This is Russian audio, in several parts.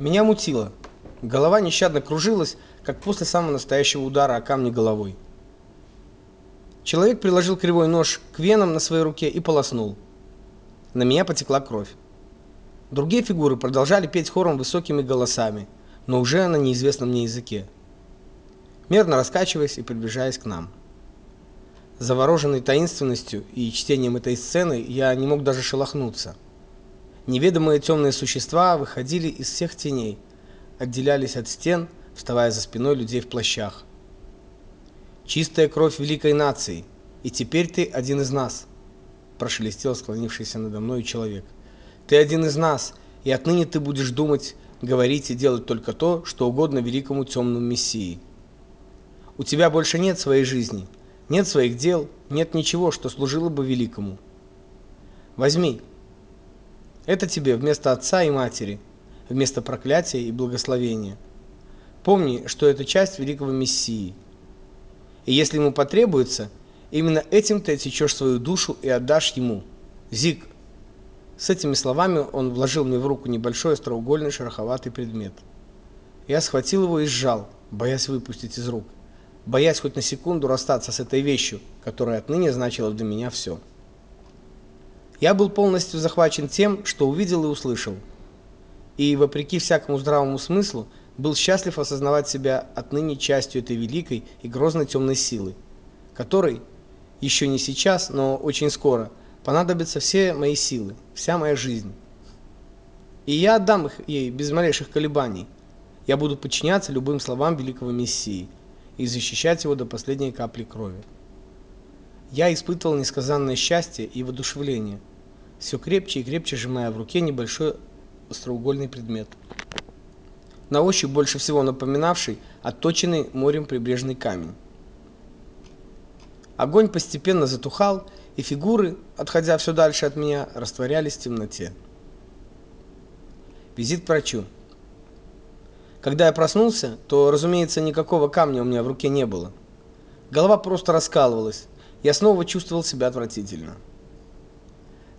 Меня мутило. Голова нещадно кружилась, как после самого настоящего удара о камни головой. Человек приложил кривой нож к венам на своей руке и полоснул. На меня потекла кровь. Другие фигуры продолжали петь хором высокими голосами, но уже на неизвестном мне языке, мерно раскачиваясь и приближаясь к нам. Завороженный таинственностью и чтением этой сцены, я не мог даже шелохнуться. Неведомые темные существа выходили из всех теней, отделялись от стен, вставая за спиной людей в плащах. Чистая кровь великой нации, и теперь ты один из нас, прошелестел склонившийся надо мной человек. Ты один из нас, и отныне ты будешь думать, говорить и делать только то, что угодно великому темному мессии. У тебя больше нет своей жизни, нет своих дел, нет ничего, что служило бы великому. Возьми. Это тебе вместо отца и матери, вместо проклятия и благословения. Помни, что это часть великого мессии. И если ему потребуется, именно этим ты отсечешь свою душу и отдашь ему. Зиг. С этими словами он вложил мне в руку небольшой остроугольный шероховатый предмет. Я схватил его и сжал, боясь выпустить из рук, боясь хоть на секунду расстаться с этой вещью, которая отныне значила для меня все. Я был полностью захвачен тем, что увидел и услышал. И вопреки всякому здравому смыслу, был счастлив осознавать себя отныне частью этой великой и грозной темной силы, которой еще не сейчас, но очень скоро понадобятся все мои силы, вся моя жизнь. И я отдам их ей без малейших колебаний. Я буду подчиняться любым словам великого мессии и защищать его до последней капли крови. Я испытывал несказанное счастье и воодушевление, все крепче и крепче сжимая в руке небольшой остроугольный предмет на ощупь больше всего напоминавший отточенный морем прибрежный камень. Огонь постепенно затухал, и фигуры, отходя все дальше от меня, растворялись в темноте. Визит к врачу. Когда я проснулся, то, разумеется, никакого камня у меня в руке не было. Голова просто раскалывалась. Я снова чувствовал себя отвратительно.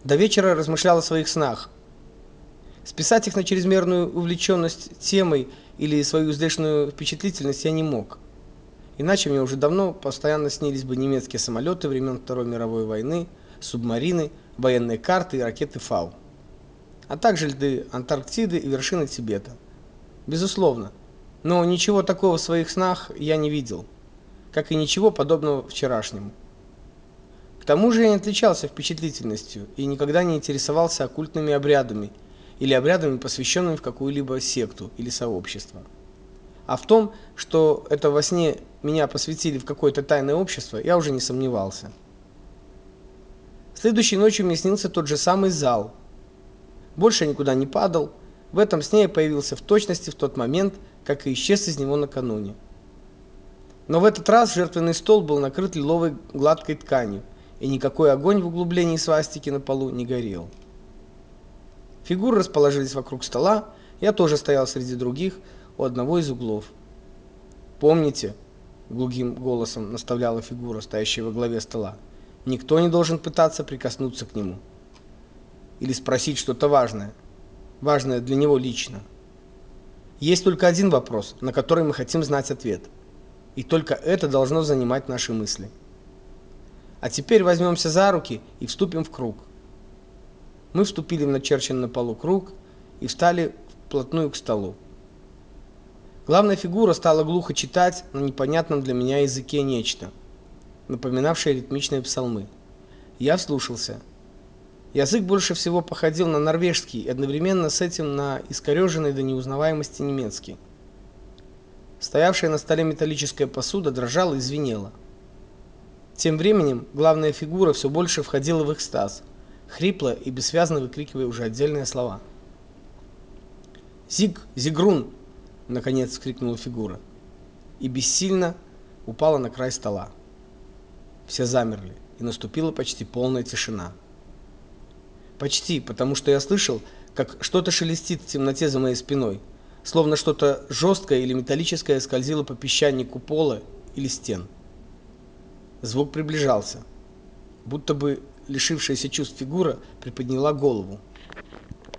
До вечера размышлял о своих снах, Списать их на чрезмерную увлеченность темой или свою излишнюю впечатлительность я не мог. Иначе мне уже давно постоянно снились бы немецкие самолеты времен Второй мировой войны, субмарины, военные карты и ракеты Фау. А также льды Антарктиды и вершины Тибета. Безусловно. Но ничего такого в своих снах я не видел, как и ничего подобного вчерашнему. Тому же я не отличался впечатлительностью и никогда не интересовался оккультными обрядами или обрядами, посвященными в какую-либо секту или сообщество. А в том, что это во сне меня посвятили в какое-то тайное общество, я уже не сомневался. Следующей ночью мне снился тот же самый зал. Больше я никуда не падал. В этом сне я появился в точности в тот момент, как и исчез из него накануне. Но в этот раз жертвенный стол был накрыт лиловой гладкой тканью, и никакой огонь в углублении свастики на полу не горел. Фигуры расположились вокруг стола, я тоже стоял среди других у одного из углов. Помните, глухим голосом наставляла фигура, стоящая во главе стола. Никто не должен пытаться прикоснуться к нему или спросить что-то важное, важное для него лично. Есть только один вопрос, на который мы хотим знать ответ. И только это должно занимать наши мысли. А теперь возьмемся за руки и вступим в круг. Мы вступили в начерченный на полу круг и встали вплотную к столу. Главная фигура стала глухо читать на непонятном для меня языке нечто, напоминавшее ритмичные псалмы. Я вслушался. Язык больше всего походил на норвежский и одновременно с этим на искореженный до неузнаваемости немецкий. Стоявшая на столе металлическая посуда дрожала и звенела. Тем временем главная фигура все больше входила в экстаз – хрипло и бессвязно выкрикивая уже отдельные слова. "Зиг, Зигрун!" наконец вскрикнула фигура и бессильно упала на край стола. Все замерли, и наступила почти полная тишина. Почти, потому что я слышал, как что-то шелестит в темноте за моей спиной, словно что-то жесткое или металлическое скользило по песчанику пола или стен. Звук приближался, будто бы лишившаяся чувств фигура приподняла голову.